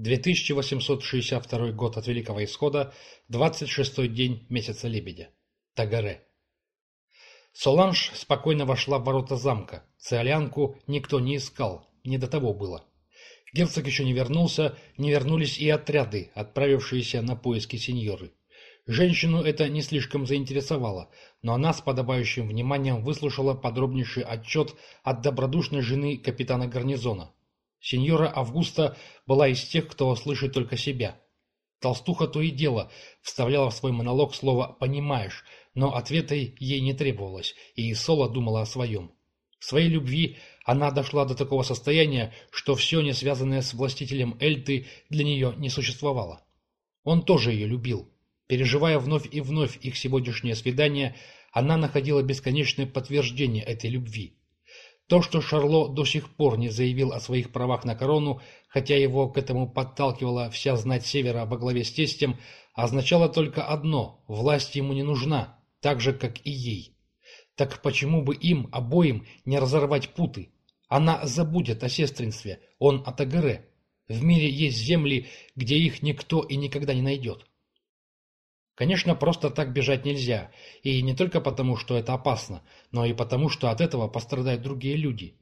2862 год от Великого Исхода, 26-й день месяца Лебедя. Тагаре. Соланж спокойно вошла в ворота замка. Циолянку никто не искал, не до того было. Герцог еще не вернулся, не вернулись и отряды, отправившиеся на поиски сеньоры. Женщину это не слишком заинтересовало, но она с подобающим вниманием выслушала подробнейший отчет от добродушной жены капитана гарнизона. Сеньора Августа была из тех, кто слышит только себя. Толстуха то и дело вставляла в свой монолог слово «понимаешь», но ответа ей не требовалось, и Соло думала о своем. В своей любви она дошла до такого состояния, что все, не связанное с властителем Эльты, для нее не существовало. Он тоже ее любил. Переживая вновь и вновь их сегодняшнее свидание, она находила бесконечное подтверждение этой любви. То, что Шарло до сих пор не заявил о своих правах на корону, хотя его к этому подталкивала вся знать Севера во главе с тестем, означало только одно – власть ему не нужна, так же, как и ей. Так почему бы им обоим не разорвать путы? Она забудет о сестринстве, он о Тагаре. В мире есть земли, где их никто и никогда не найдет. Конечно, просто так бежать нельзя, и не только потому, что это опасно, но и потому, что от этого пострадают другие люди.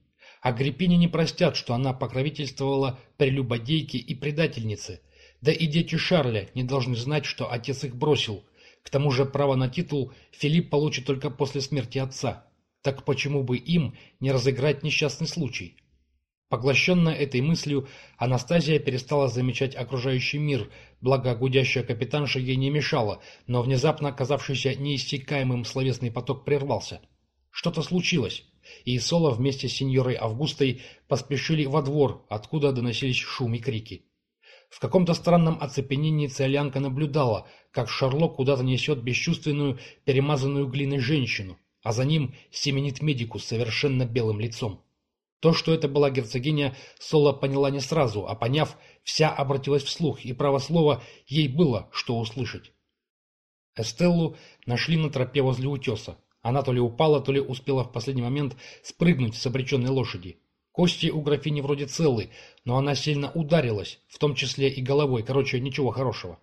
Агриппине не простят, что она покровительствовала прелюбодейке и предательнице, да и дети Шарля не должны знать, что отец их бросил. К тому же право на титул Филипп получит только после смерти отца. Так почему бы им не разыграть несчастный случай? Поглощенная этой мыслью, Анастасия перестала замечать окружающий мир, благо гудящая капитанша ей не мешала, но внезапно оказавшийся неиссякаемым словесный поток прервался. Что-то случилось, и Соло вместе с сеньорой Августой поспешили во двор, откуда доносились шум и крики. В каком-то странном оцепенении Циолянка наблюдала, как Шарло куда-то несет бесчувственную, перемазанную глиной женщину, а за ним семенит медикус с совершенно белым лицом. То, что это была герцогиня, Соло поняла не сразу, а поняв, вся обратилась вслух, и право слова ей было, что услышать. Эстеллу нашли на тропе возле утеса. Она то ли упала, то ли успела в последний момент спрыгнуть с обреченной лошади. Кости у графини вроде целы, но она сильно ударилась, в том числе и головой, короче, ничего хорошего.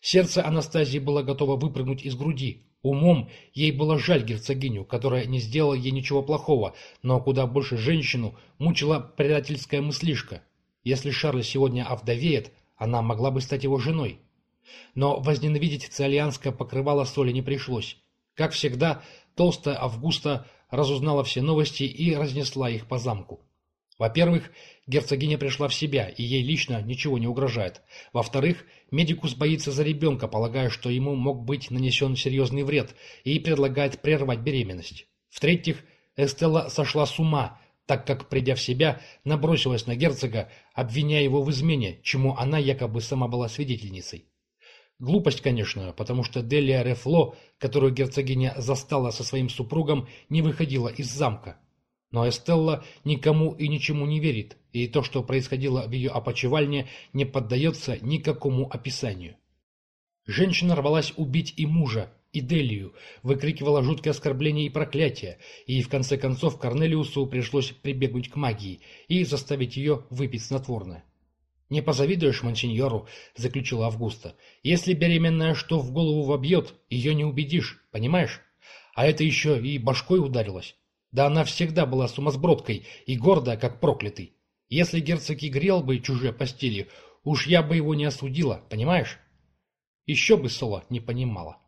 Сердце Анастазии было готово выпрыгнуть из груди. Умом ей было жаль герцогиню, которая не сделала ей ничего плохого, но куда больше женщину мучила предательская мыслишка. Если Шарль сегодня овдовеет, она могла бы стать его женой. Но возненавидеть циолианское покрывало соли не пришлось. Как всегда, толстая Августа разузнала все новости и разнесла их по замку. Во-первых, герцогиня пришла в себя, и ей лично ничего не угрожает. Во-вторых, медикус боится за ребенка, полагая, что ему мог быть нанесен серьезный вред, и предлагает прервать беременность. В-третьих, Эстелла сошла с ума, так как, придя в себя, набросилась на герцога, обвиняя его в измене, чему она якобы сама была свидетельницей. Глупость, конечно, потому что Делия Рефло, которую герцогиня застала со своим супругом, не выходила из замка. Но Эстелла никому и ничему не верит, и то, что происходило в ее опочивальне, не поддается никакому описанию. Женщина рвалась убить и мужа, и Делию, выкрикивала жуткие оскорбления и проклятия, и в конце концов Корнелиусу пришлось прибегнуть к магии и заставить ее выпить снотворное. «Не позавидуешь мансиньору», — заключила Августа. «Если беременная что в голову вобьет, ее не убедишь, понимаешь? А это еще и башкой ударилась. Да она всегда была сумасбродкой и гордая, как проклятый. Если герцог и грел бы чужие постели, уж я бы его не осудила, понимаешь? Еще бы Сола не понимала.